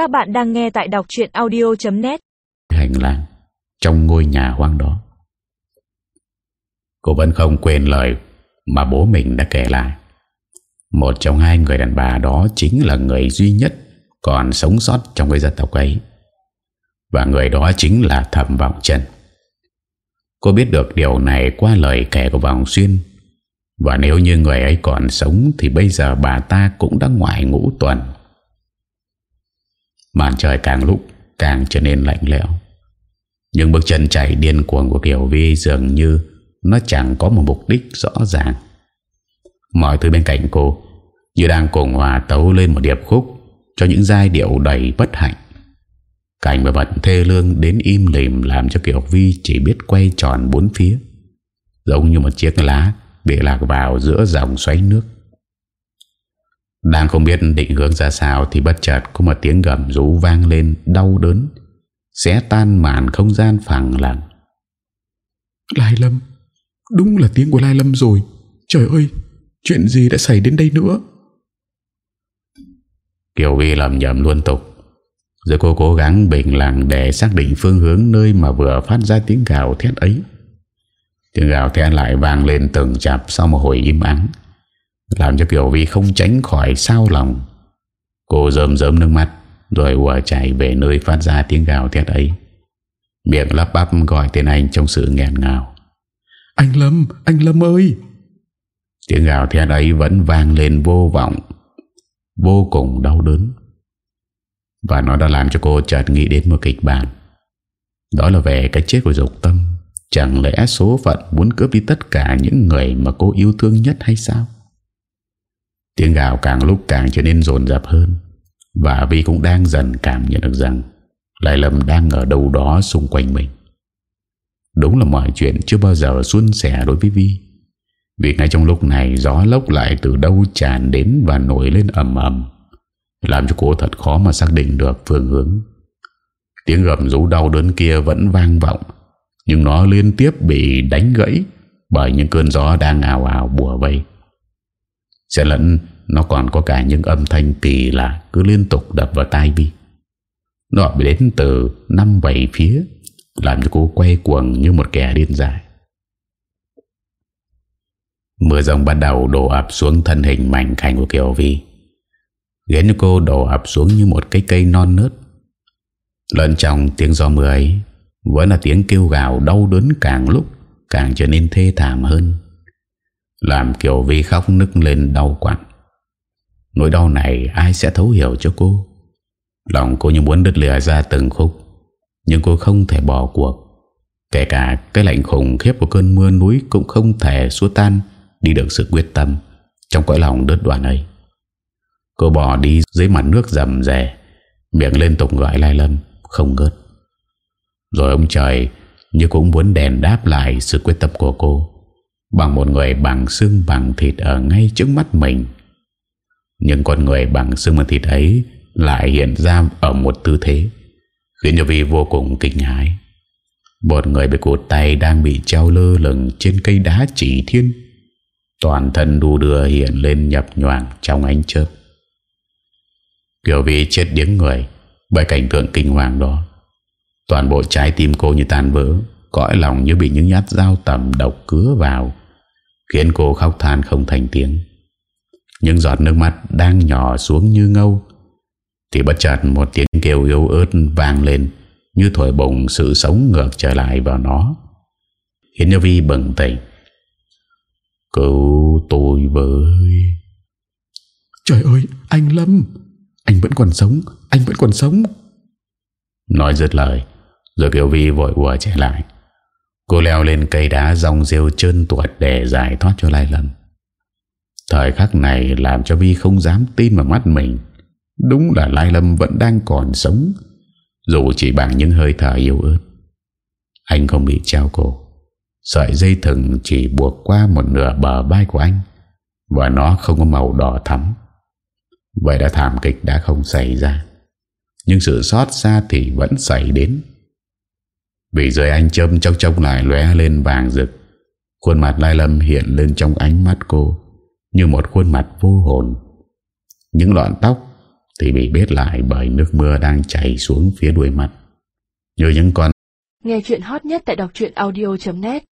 Các bạn đang nghe tại đọc chuyện audio.net Hành lang, Trong ngôi nhà hoang đó. Cô vẫn không quên lời Mà bố mình đã kể lại. Một trong hai người đàn bà đó Chính là người duy nhất Còn sống sót trong cái dân tộc ấy. Và người đó chính là Thẩm Vọng Trần. Cô biết được điều này qua lời kể của Vọng Xuyên. Và nếu như người ấy còn sống Thì bây giờ bà ta cũng đã ngoại ngũ tuần. Màn trời càng lúc càng trở nên lạnh lẽo. Nhưng bước chân chạy điên cuồng của Kiều Vi dường như Nó chẳng có một mục đích rõ ràng. Mọi thứ bên cạnh cô Như đang cùng hòa tấu lên một điệp khúc Cho những giai điệu đầy bất hạnh. Cảnh và vật thê lương đến im lìm Làm cho Kiều Vi chỉ biết quay tròn bốn phía, Giống như một chiếc lá Bị lạc vào giữa dòng xoáy nước đang không biết định hướng ra sao Thì bất chợt có một tiếng gầm rú vang lên Đau đớn Xé tan màn không gian phẳng lặng. Lai Lâm Đúng là tiếng của Lai Lâm rồi. Trời ơi Chuyện gì đã xảy đến đây nữa? Kiều Vi lầm nhầm luôn tục. Rồi cô cố gắng bình lặng Để xác định phương hướng nơi mà vừa phát ra tiếng gào thét ấy. Tiếng gào thét lại vang lên từng chạp Sau một hồi im ắng làm cho Kiều Vi không tránh khỏi sao lòng. Cô rơm rớm nước mắt Rồi ùa chạy về nơi phát ra tiếng gào thét ấy. Miệng lắp bắp gọi tên anh trong sự nghẹn ngào. Anh Lâm, anh Lâm ơi! Tiếng gào thét ấy vẫn vang lên vô vọng Vô cùng đau đớn. Và nó đã làm cho cô chợt nghĩ đến một kịch bản. Đó là về cái chết của dục tâm. Chẳng lẽ số phận muốn cướp đi tất cả những người mà cô yêu thương nhất hay sao? Tiếng gào càng lúc càng trở nên dồn dập hơn. Và Vi cũng đang dần cảm nhận được rằng Lại Lâm đang ở đâu đó xung quanh mình. Đúng là mọi chuyện chưa bao giờ xuân sẻ đối với Vi. Vì ngay trong lúc này, gió lốc lại từ đâu tràn đến và nổi lên ầm ầm, Làm cho cô thật khó mà xác định được phương hướng. Tiếng gầm rú đau đớn kia vẫn vang vọng, Nhưng nó liên tiếp bị đánh gãy Bởi những cơn gió đang ào ào bùa vây. Sẽ lẫn nó còn có cả những âm thanh kỳ lạ Cứ liên tục đập vào tai Vi. Nó đến từ năm bảy phía, Làm cho cô quay cuồng như một kẻ điên dại. Mưa rồng bắt đầu đổ ập xuống thân hình mảnh khảnh của Kiều Vi. Khiến cho cô đổ ập xuống như một cái cây non nớt. Lẫn trong tiếng gió mưa ấy, Vẫn là tiếng kêu gào đau đớn càng lúc Càng trở nên thê thảm hơn. Làm Kiều Vi khóc nức lên đau quặn. Nỗi đau này ai sẽ thấu hiểu cho cô? Lòng cô như muốn đứt lìa ra từng khúc, Nhưng cô không thể bỏ cuộc. Kể cả cái lạnh khủng khiếp của cơn mưa núi Cũng không thể xua tan Đi được sự quyết tâm Trong cõi lòng đứt đoạn ấy. Cô bỏ đi dưới mặt nước rầm rè, Miệng liên tục gọi Lai Lâm, Không ngớt. Rồi ông trời Như cũng muốn đèn đáp lại sự quyết tâm của cô, Bằng một người bằng xương bằng thịt Ở ngay trước mắt mình nhưng con người bằng xương bằng thịt ấy Lại hiện ra ở một tư thế, Khiến cho Vi vô cùng kinh hãi. Một người bị cột tay Đang bị treo lơ lửng Trên cây đá chỉ thiên, Toàn thân đu đưa hiện lên nhập nhoảng Trong ánh chớp. Kiểu Vi chết điếng người Bởi cảnh tượng kinh hoàng đó. Toàn bộ trái tim cô như tan vỡ, Cõi lòng như bị những nhát dao tầm độc cứa vào, Khiến cô khóc than không thành tiếng những giọt nước mắt đang nhỏ xuống như ngâu Thì bất chợt một tiếng kêu yếu ớt vang lên Như thổi bùng sự sống ngược trở lại vào nó. Khiến cho Vi bừng tỉnh. Cứu tôi với. Trời ơi anh Lâm Anh vẫn còn sống Anh vẫn còn sống. Nói dứt lời Rồi Kiều Vi vội ùa chạy lại. Cô leo lên cây đá rong rêu trơn tuột Để giải thoát cho Lai Lâm Thời khắc này làm cho Vi không dám tin vào mắt mình. Đúng là Lai Lâm vẫn đang còn sống, Dù chỉ bằng những hơi thở yếu ớt. Anh không bị treo cổ. Sợi dây thừng chỉ buộc qua một nửa bờ vai của anh, Và nó không có màu đỏ thắm. Vậy đã thảm kịch đã không xảy ra, Nhưng sự xót xa thì vẫn xảy đến. Vì rồi anh châm chốc chốc lại lóe lên vàng rực, Khuôn mặt Lai Lâm hiện lên trong ánh mắt cô như một khuôn mặt vô hồn. Những lọn tóc Thì bị bết lại bởi nước mưa đang chảy xuống phía đuôi mặt. Như những con Nghe chuyện hot nhất tại đọc audio.net